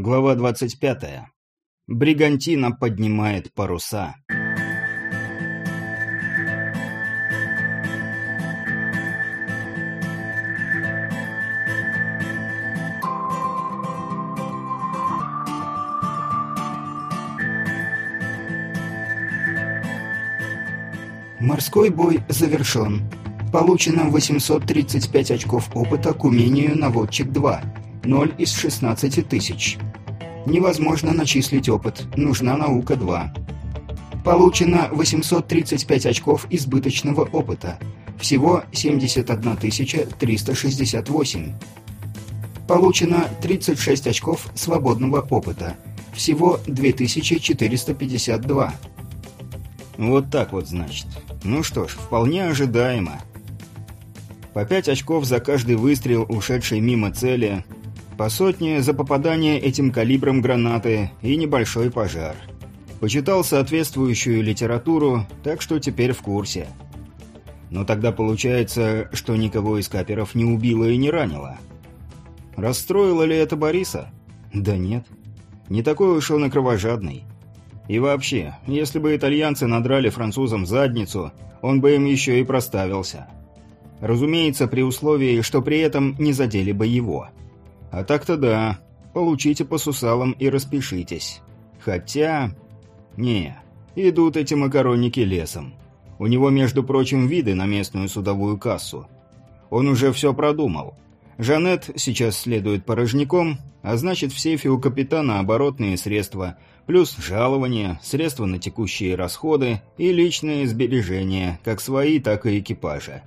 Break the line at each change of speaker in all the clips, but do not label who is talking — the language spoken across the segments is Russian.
Глава 25. Бригантина поднимает паруса.
Морской бой завершен. Получено 835 очков опыта к умению наводчик 2. 0 из 16 тысяч. Невозможно начислить опыт, нужна наука 2. Получено 835 очков избыточного опыта. Всего 71 368. Получено 36 очков свободного опыта. Всего 2452.
Вот так вот, значит. Ну что ж, вполне ожидаемо. По пять очков за каждый выстрел, ушедший мимо цели, по сотне за попадание этим калибром гранаты и небольшой пожар. Почитал соответствующую литературу, так что теперь в курсе. Но тогда получается, что никого из каперов не убило и не ранило. Расстроило ли это Бориса? Да нет. Не такой уж он и кровожадный. И вообще, если бы итальянцы надрали французам задницу, он бы им еще и проставился. Разумеется, при условии, что при этом не задели бы его. А так-то да, получите по сусалам и распишитесь. Хотя... Не, идут эти макаронники лесом. У него, между прочим, виды на местную судовую кассу. Он уже все продумал. Жанет сейчас следует порожняком, а значит в сейфе у капитана оборотные средства, плюс жалования, средства на текущие расходы и личные сбережения, как свои, так и экипажа.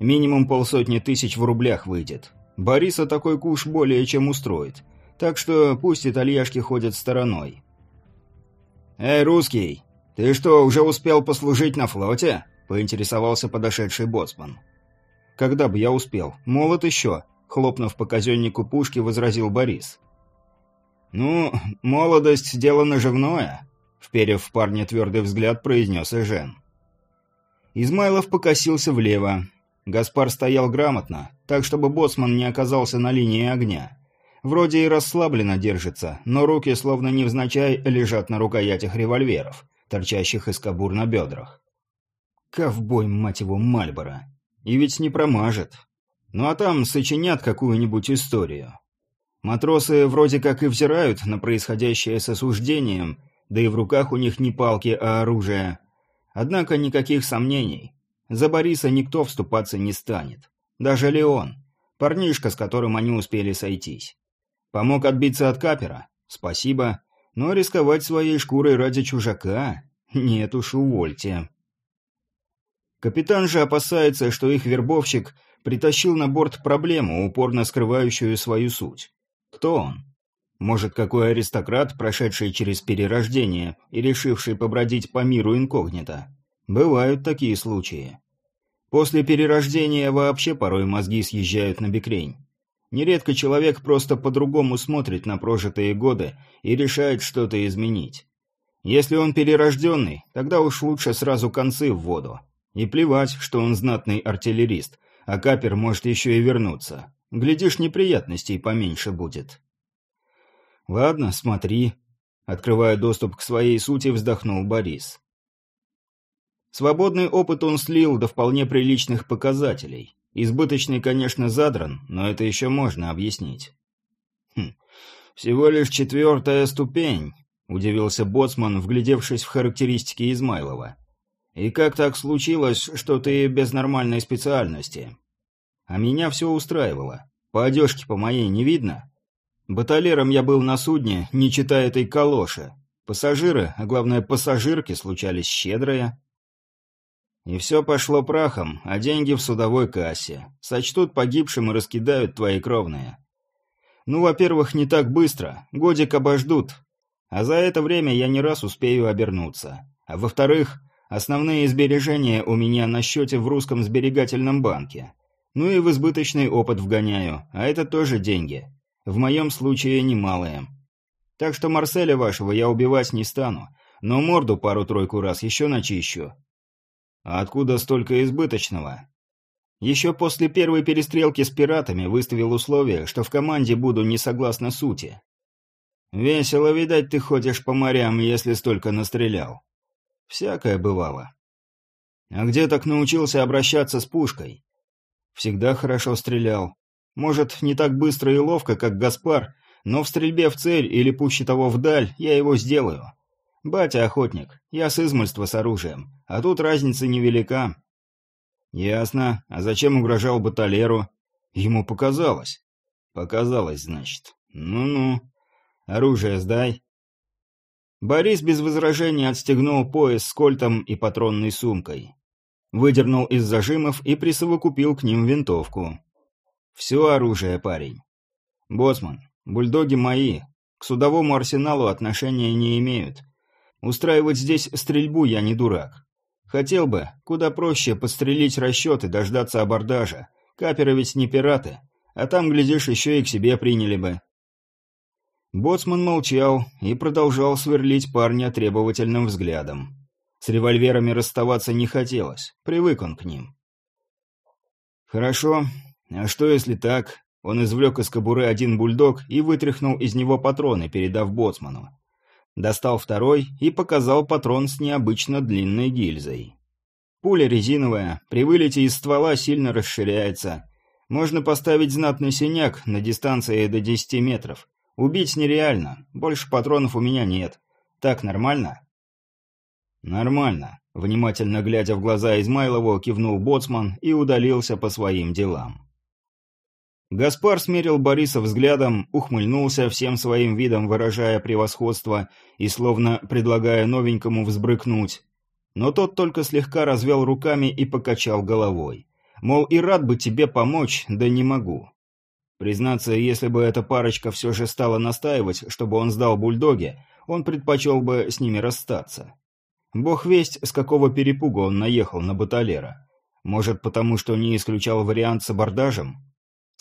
Минимум полсотни тысяч в рублях выйдет. Бориса такой куш более чем устроит. Так что пусть итальяшки ходят стороной. «Эй, русский, ты что, уже успел послужить на флоте?» – поинтересовался подошедший боцман. «Когда бы я успел? Молод еще», хлопнув по казеннику пушки, возразил Борис. «Ну, молодость – дело наживное», – вперев в парня твердый взгляд, произнес Эжен. Измайлов покосился влево. Гаспар стоял грамотно, так чтобы боцман не оказался на линии огня. Вроде и расслабленно держится, но руки словно невзначай лежат на рукоятях револьверов, торчащих из кобур на бедрах. Ковбой, мать его, Мальборо. И ведь не промажет. Ну а там сочинят какую-нибудь историю. Матросы вроде как и взирают на происходящее с осуждением, да и в руках у них не палки, а оружие. Однако никаких сомнений. За Бориса никто вступаться не станет. Даже Леон, парнишка, с которым они успели сойтись. Помог отбиться от капера? Спасибо. Но рисковать своей шкурой ради чужака? Нет уж, увольте. Капитан же опасается, что их вербовщик притащил на борт проблему, упорно скрывающую свою суть. Кто он? Может, какой аристократ, прошедший через перерождение и решивший побродить по миру инкогнито? Бывают такие случаи. После перерождения вообще порой мозги съезжают на бекрень. Нередко человек просто по-другому смотрит на прожитые годы и решает что-то изменить. Если он перерожденный, тогда уж лучше сразу концы в воду. И плевать, что он знатный артиллерист, а капер может еще и вернуться. Глядишь, неприятностей поменьше будет. Ладно, смотри. Открывая доступ к своей сути, вздохнул Борис. Свободный опыт он слил до вполне приличных показателей. Избыточный, конечно, задран, но это еще можно объяснить. Хм, всего лишь четвертая ступень, удивился Боцман, вглядевшись в характеристики Измайлова. И как так случилось, что ты без нормальной специальности? А меня все устраивало. По одежке по моей не видно. Баталером я был на судне, не читая этой калоши. Пассажиры, а главное пассажирки, случались щедрые. И все пошло прахом, а деньги в судовой кассе. Сочтут погибшим и раскидают твои кровные. Ну, во-первых, не так быстро, годик обождут. А за это время я не раз успею обернуться. А во-вторых, Основные сбережения у меня на счете в русском сберегательном банке. Ну и в избыточный опыт вгоняю, а это тоже деньги. В моем случае немалые. Так что Марселя вашего я убивать не стану, но морду пару-тройку раз еще начищу. А откуда столько избыточного? Еще после первой перестрелки с пиратами выставил условие, что в команде буду не согласно сути. «Весело, видать, ты ходишь по морям, если столько настрелял». «Всякое бывало». «А где так научился обращаться с пушкой?» «Всегда хорошо стрелял. Может, не так быстро и ловко, как Гаспар, но в стрельбе в цель или пуще того вдаль я его сделаю. Батя охотник, я с измольства с оружием, а тут разница невелика». «Ясно. А зачем угрожал Баталеру?» «Ему показалось». «Показалось, значит. Ну-ну. Оружие сдай». Борис без возражений отстегнул пояс с кольтом и патронной сумкой. Выдернул из зажимов и присовокупил к ним винтовку. «Все оружие, парень. Боцман, бульдоги мои, к судовому арсеналу отношения не имеют. Устраивать здесь стрельбу я не дурак. Хотел бы, куда проще подстрелить расчет и дождаться абордажа. Каперы ведь не пираты, а там, глядишь, еще и к себе приняли бы. Боцман молчал и продолжал сверлить парня требовательным взглядом. С револьверами расставаться не хотелось, привык он к ним. «Хорошо. А что если так?» Он извлек из кобуры один бульдог и вытряхнул из него патроны, передав боцману. Достал второй и показал патрон с необычно длинной гильзой. Пуля резиновая, при вылете из ствола сильно расширяется. Можно поставить знатный синяк на дистанции до 10 метров. Убить нереально, больше патронов у меня нет. Так нормально? Нормально. Внимательно глядя в глаза Измайлову, кивнул боцман и удалился по своим делам. Гаспар смерил Бориса взглядом, ухмыльнулся, всем своим видом выражая превосходство и словно предлагая новенькому взбрыкнуть. Но тот только слегка развел руками и покачал головой. Мол, и рад бы тебе помочь, да не могу. Признаться, если бы эта парочка все же стала настаивать, чтобы он сдал бульдоги, он предпочел бы с ними расстаться. Бог весть, с какого перепуга он наехал на баталера. Может, потому что не исключал вариант с абордажем?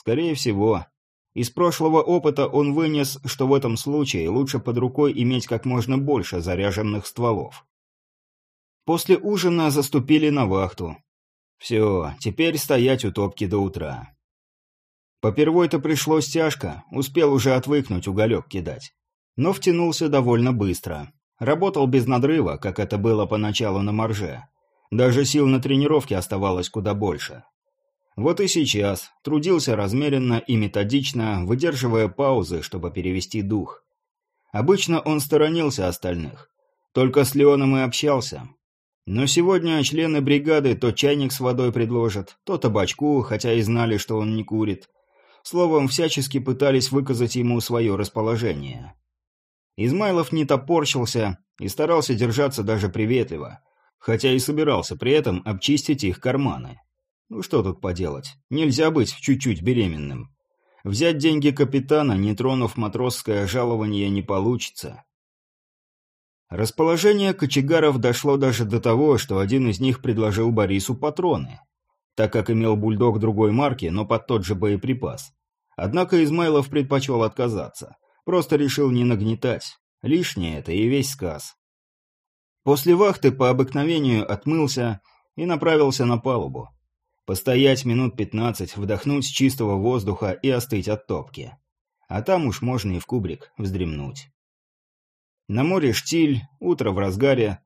Скорее всего. Из прошлого опыта он вынес, что в этом случае лучше под рукой иметь как можно больше заряженных стволов. После ужина заступили на вахту. Все, теперь стоять у топки до утра. Попервой-то пришлось тяжко, успел уже отвыкнуть уголек кидать. Но втянулся довольно быстро. Работал без надрыва, как это было поначалу на марже. Даже сил на тренировке оставалось куда больше. Вот и сейчас трудился размеренно и методично, выдерживая паузы, чтобы перевести дух. Обычно он сторонился остальных. Только с Леоном и общался. Но сегодня члены бригады то чайник с водой предложат, то табачку, хотя и знали, что он не курит. Словом, всячески пытались выказать ему свое расположение. Измайлов не топорщился и старался держаться даже приветливо, хотя и собирался при этом обчистить их карманы. Ну что тут поделать? Нельзя быть чуть-чуть беременным. Взять деньги капитана, не тронув матросское жалование, не получится. Расположение кочегаров дошло даже до того, что один из них предложил Борису патроны, так как имел бульдог другой марки, но под тот же боеприпас. Однако Измайлов предпочел отказаться. Просто решил не нагнетать. Лишнее это и весь сказ. После вахты по обыкновению отмылся и направился на палубу. Постоять минут пятнадцать, вдохнуть чистого воздуха и остыть от топки. А там уж можно и в кубрик вздремнуть. На море штиль, утро в разгаре,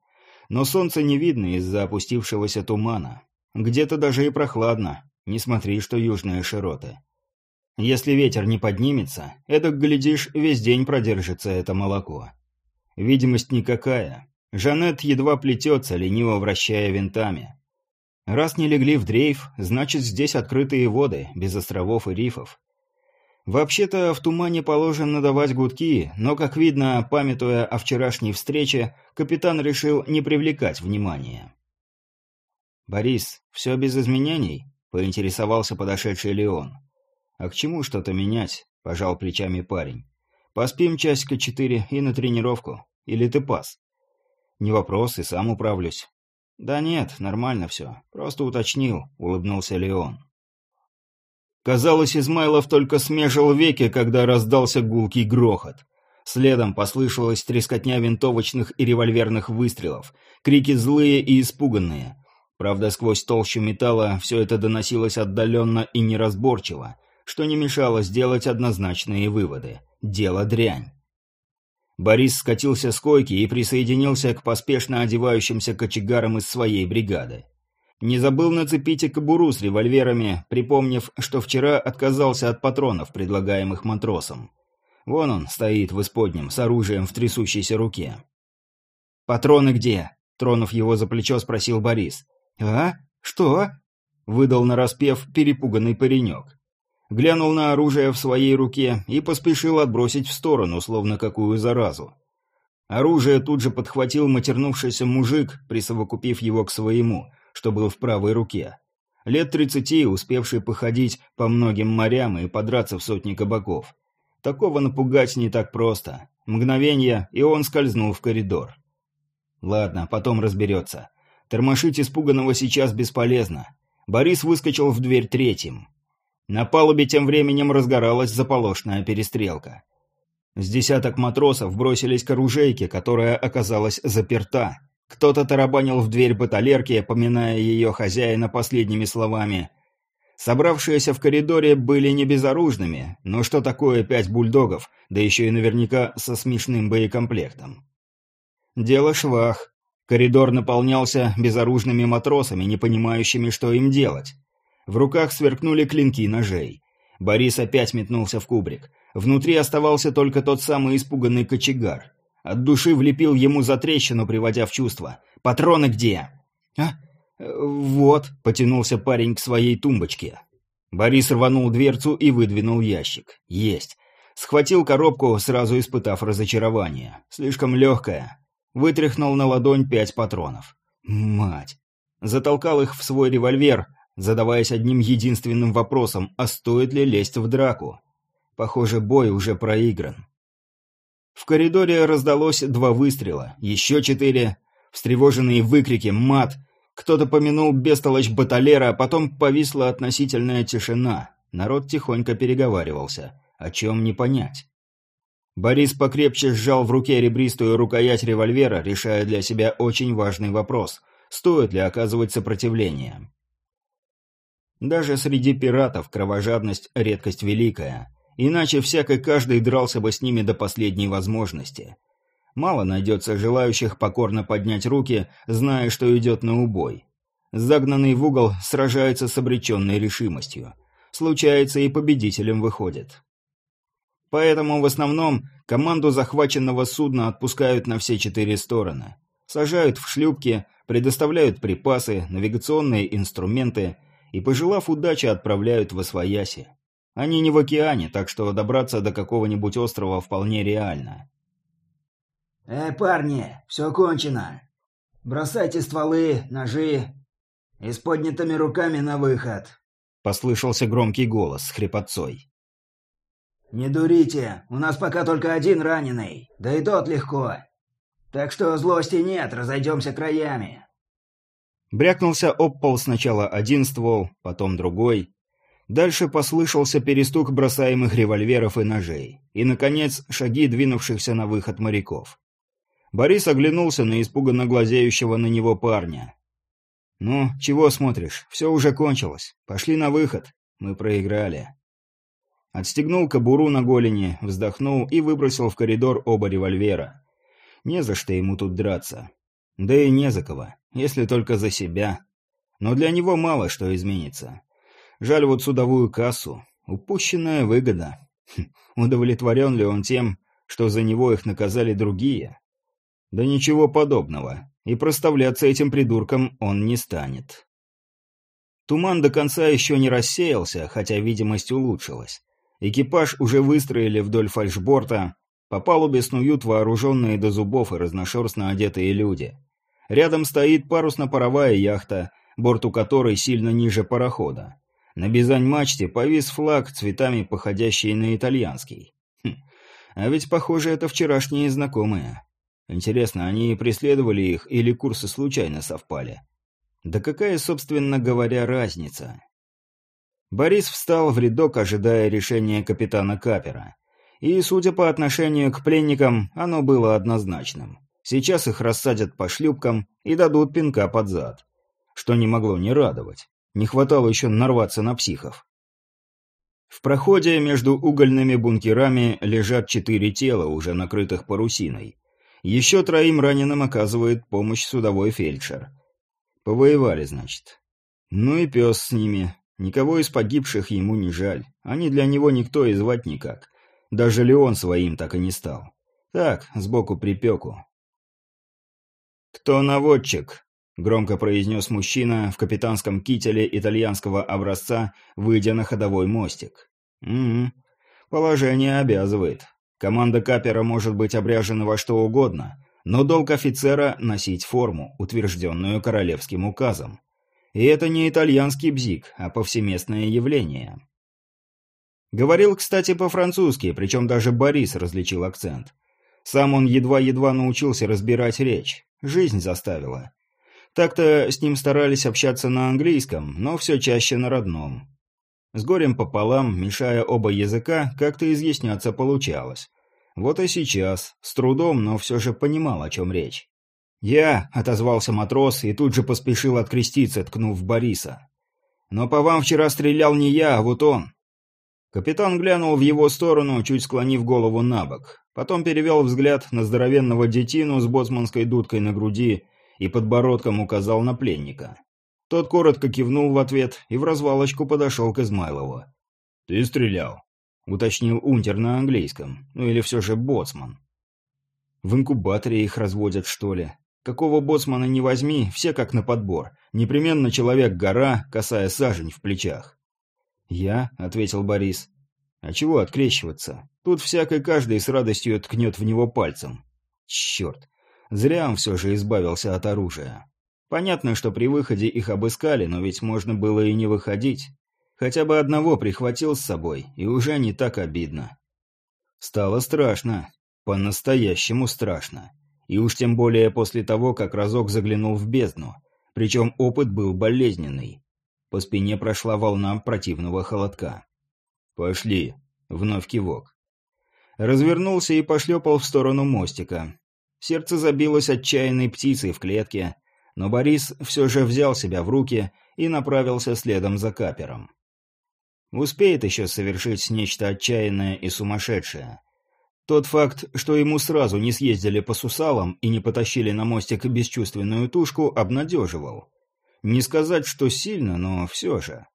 но солнца не видно из-за опустившегося тумана. Где-то даже и прохладно, не смотри, что южные широты. Если ветер не поднимется, эдак, глядишь, весь день продержится это молоко. Видимость никакая. Жанет едва плетется, лениво вращая винтами. Раз не легли в дрейф, значит здесь открытые воды, без островов и рифов. Вообще-то в тумане положено давать гудки, но, как видно, памятуя о вчерашней встрече, капитан решил не привлекать внимания. «Борис, все без изменений?» — поинтересовался подошедший Леон. «А к чему что-то менять?» — пожал плечами парень. «Поспим часика четыре и на тренировку. Или ты пас?» «Не вопрос, и сам управлюсь. «Да нет, нормально все. Просто уточнил», — улыбнулся Леон. Казалось, Измайлов только смежил веки, когда раздался гулкий грохот. Следом послышалась трескотня винтовочных и револьверных выстрелов, крики злые и испуганные. Правда, сквозь толщу металла все это доносилось отдаленно и неразборчиво, что не мешало сделать однозначные выводы. Дело дрянь. Борис скатился с койки и присоединился к поспешно одевающимся кочегарам из своей бригады. Не забыл нацепить и кобуру с револьверами, припомнив, что вчера отказался от патронов, предлагаемых матросом. Вон он стоит в исподнем, с оружием в трясущейся руке. «Патроны где?» — тронув его за плечо, спросил Борис. «А? Что?» — выдал нараспев перепуганный паренек. Глянул на оружие в своей руке и поспешил отбросить в сторону, словно какую заразу. Оружие тут же подхватил матернувшийся мужик, присовокупив его к своему — что был в правой руке. Лет тридцати, успевший походить по многим морям и подраться в сотни кабаков. Такого напугать не так просто. Мгновение, и он скользнул в коридор. Ладно, потом разберется. Тормошить испуганного сейчас бесполезно. Борис выскочил в дверь третьим. На палубе тем временем разгоралась заполошная перестрелка. С десяток матросов бросились к оружейке, которая оказалась заперта. Кто-то тарабанил в дверь баталерки, поминая ее хозяина последними словами. Собравшиеся в коридоре были не безоружными, но что такое пять бульдогов, да еще и наверняка со смешным боекомплектом? Дело швах. Коридор наполнялся безоружными матросами, не понимающими, что им делать. В руках сверкнули клинки ножей. Борис опять метнулся в кубрик. Внутри оставался только тот самый испуганный кочегар. От души влепил ему за трещину, приводя в чувство. «Патроны где?» «А? Вот», — потянулся парень к своей тумбочке. Борис рванул дверцу и выдвинул ящик. «Есть». Схватил коробку, сразу испытав разочарование. Слишком легкая. Вытряхнул на ладонь пять патронов. «Мать!» Затолкал их в свой револьвер, задаваясь одним единственным вопросом, а стоит ли лезть в драку. Похоже, бой уже проигран. В коридоре раздалось два выстрела, еще четыре, встревоженные выкрики, мат. Кто-то помянул бестолочь баталера, а потом повисла относительная тишина. Народ тихонько переговаривался. О чем не понять. Борис покрепче сжал в руке ребристую рукоять револьвера, решая для себя очень важный вопрос. Стоит ли оказывать сопротивление? Даже среди пиратов кровожадность – редкость великая – Иначе всякой каждый дрался бы с ними до последней возможности. Мало найдется желающих покорно поднять руки, зная, что идет на убой. Загнанный в угол сражается с обреченной решимостью. Случается и победителем выходит. Поэтому в основном команду захваченного судна отпускают на все четыре стороны. Сажают в шлюпки, предоставляют припасы, навигационные инструменты и, пожелав удачи, отправляют в Освояси. Они не в океане, так что добраться до какого-нибудь острова вполне реально.
«Э, парни, все кончено. Бросайте стволы, ножи и с поднятыми руками на выход», —
послышался громкий голос с хрипотцой.
«Не дурите, у нас пока только один раненый, да и тот легко. Так что злости нет, разойдемся краями».
Брякнулся об пол сначала один ствол, потом другой, Дальше послышался перестук бросаемых револьверов и ножей. И, наконец, шаги двинувшихся на выход моряков. Борис оглянулся на испуганно глазеющего на него парня. «Ну, чего смотришь? Все уже кончилось. Пошли на выход. Мы проиграли». Отстегнул кобуру на голени, вздохнул и выбросил в коридор оба револьвера. Не за что ему тут драться. Да и не за кого, если только за себя. Но для него мало что изменится. Жаль вот судовую кассу. Упущенная выгода. Хм, удовлетворен ли он тем, что за него их наказали другие? Да ничего подобного. И проставляться этим придурком он не станет. Туман до конца еще не рассеялся, хотя видимость улучшилась. Экипаж уже выстроили вдоль фальшборта. По палубе снуют вооруженные до зубов и разношерстно одетые люди. Рядом стоит парусно-паровая яхта, борту которой сильно ниже парохода. На бизань-мачте повис флаг, цветами походящий на итальянский. Хм, а ведь, похоже, это вчерашние знакомые. Интересно, они преследовали их или курсы случайно совпали? Да какая, собственно говоря, разница? Борис встал в рядок, ожидая решения капитана Капера. И, судя по отношению к пленникам, оно было однозначным. Сейчас их рассадят по шлюпкам и дадут пинка под зад. Что не могло не радовать. Не хватало еще нарваться на психов. В проходе между угольными бункерами лежат четыре тела, уже накрытых парусиной. Еще троим раненым оказывает помощь судовой фельдшер. Повоевали, значит. Ну и пес с ними. Никого из погибших ему не жаль. Они для него никто и звать никак. Даже Леон своим так и не стал. Так, сбоку припеку. «Кто наводчик?» — громко произнес мужчина в капитанском кителе итальянского образца, выйдя на ходовой мостик. «Угу. Положение обязывает. Команда капера может быть обряжена во что угодно, но долг офицера — носить форму, утвержденную королевским указом. И это не итальянский бзик, а повсеместное явление. Говорил, кстати, по-французски, причем даже Борис различил акцент. Сам он едва-едва научился разбирать речь. Жизнь заставила. Так-то с ним старались общаться на английском, но все чаще на родном. С горем пополам, мешая оба языка, как-то изъясняться получалось. Вот и сейчас, с трудом, но все же понимал, о чем речь. «Я», — отозвался матрос и тут же поспешил откреститься, ткнув Бориса. «Но по вам вчера стрелял не я, а вот он». Капитан глянул в его сторону, чуть склонив голову на бок. Потом перевел взгляд на здоровенного детину с боцманской дудкой на груди и подбородком указал на пленника. Тот коротко кивнул в ответ и в развалочку подошел к Измайлову. «Ты стрелял?» — уточнил унтер на английском. Ну или все же боцман. «В инкубаторе их разводят, что ли? Какого боцмана не возьми, все как на подбор. Непременно человек-гора, касая сажень в плечах». «Я?» — ответил Борис. «А чего открещиваться? Тут всякой каждый с радостью ткнет в него пальцем. Черт! Зря он все же избавился от оружия». Понятно, что при выходе их обыскали, но ведь можно было и не выходить. Хотя бы одного прихватил с собой, и уже не так обидно. Стало страшно. По-настоящему страшно. И уж тем более после того, как разок заглянул в бездну. Причем опыт был болезненный. По спине прошла волна противного холодка. «Пошли», — вновь кивок. Развернулся и пошлепал в сторону мостика. Сердце забилось отчаянной птицей в клетке, но Борис все же взял себя в руки и направился следом за капером. Успеет еще совершить нечто отчаянное и сумасшедшее. Тот факт, что ему сразу не съездили по сусалам и не потащили на мостик бесчувственную тушку, обнадеживал. Не сказать, что сильно, но все же.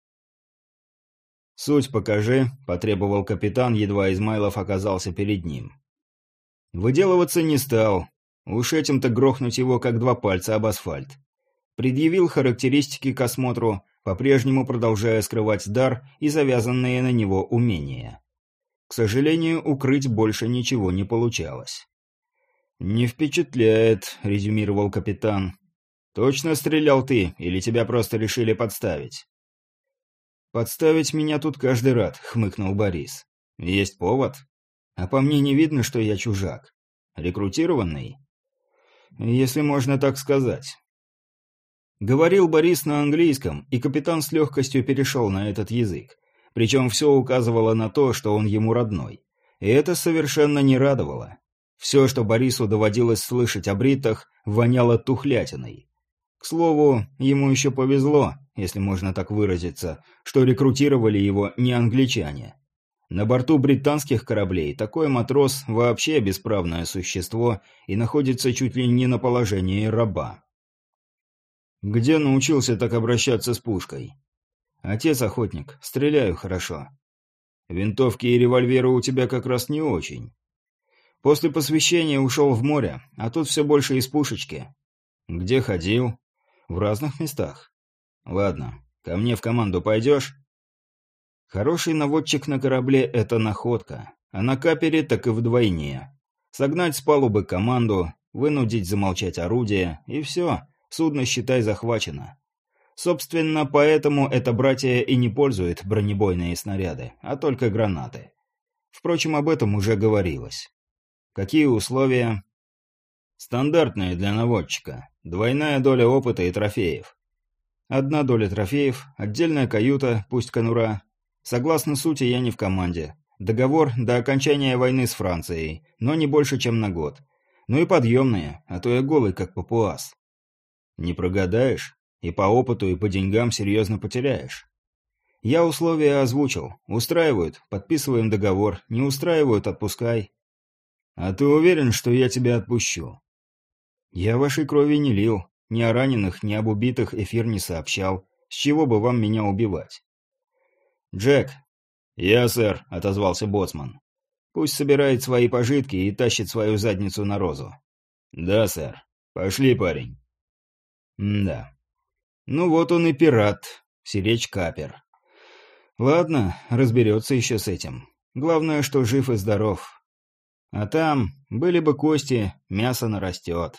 «Суть покажи», — потребовал капитан, едва Измайлов оказался перед ним. Выделываться не стал, Уж этим-то грохнуть его, как два пальца об асфальт. Предъявил характеристики к осмотру, по-прежнему продолжая скрывать дар и завязанные на него умения. К сожалению, укрыть больше ничего не получалось. «Не впечатляет», — резюмировал капитан. «Точно стрелял ты, или тебя просто решили подставить?» «Подставить меня тут каждый рад», — хмыкнул Борис. «Есть повод? А по мне не видно, что я чужак. Рекрутированный?» если можно так сказать. Говорил Борис на английском, и капитан с легкостью перешел на этот язык. Причем все указывало на то, что он ему родной. И это совершенно не радовало. Все, что Борису доводилось слышать о бритах, воняло тухлятиной. К слову, ему еще повезло, если можно так выразиться, что рекрутировали его не англичане. На борту британских кораблей такой матрос вообще бесправное существо и находится чуть ли не на положении раба. Где научился так обращаться с пушкой? Отец охотник, стреляю хорошо. Винтовки и револьверы у тебя как раз не очень. После посвящения ушел в море, а тут все больше из пушечки. Где ходил? В разных местах. Ладно, ко мне в команду пойдешь? Хороший наводчик на корабле – это находка, а на капере так и вдвойне. Согнать с палубы команду, вынудить замолчать орудие, и все, судно, считай, захвачено. Собственно, поэтому это братья и не пользует бронебойные снаряды, а только гранаты. Впрочем, об этом уже говорилось. Какие условия? Стандартные для наводчика. Двойная доля опыта и трофеев. Одна доля трофеев, отдельная каюта, пусть конура, Согласно сути, я не в команде. Договор до окончания войны с Францией, но не больше, чем на год. Ну и подъемные, а то я голый, как папуас. Не прогадаешь, и по опыту, и по деньгам серьезно потеряешь. Я условия озвучил. Устраивают, подписываем договор. Не устраивают, отпускай. А ты уверен, что я тебя отпущу? Я вашей крови не лил. Ни о раненых, ни об убитых эфир не сообщал. С чего бы вам меня убивать? Джек. Я, сэр, отозвался боцман. Пусть собирает свои пожитки и тащит свою задницу на розу. Да, сэр. Пошли, парень. Да. Ну вот он и пират, сиречь капер. Ладно, разберется еще с этим. Главное, что жив и здоров. А там были бы кости, мясо нарастет.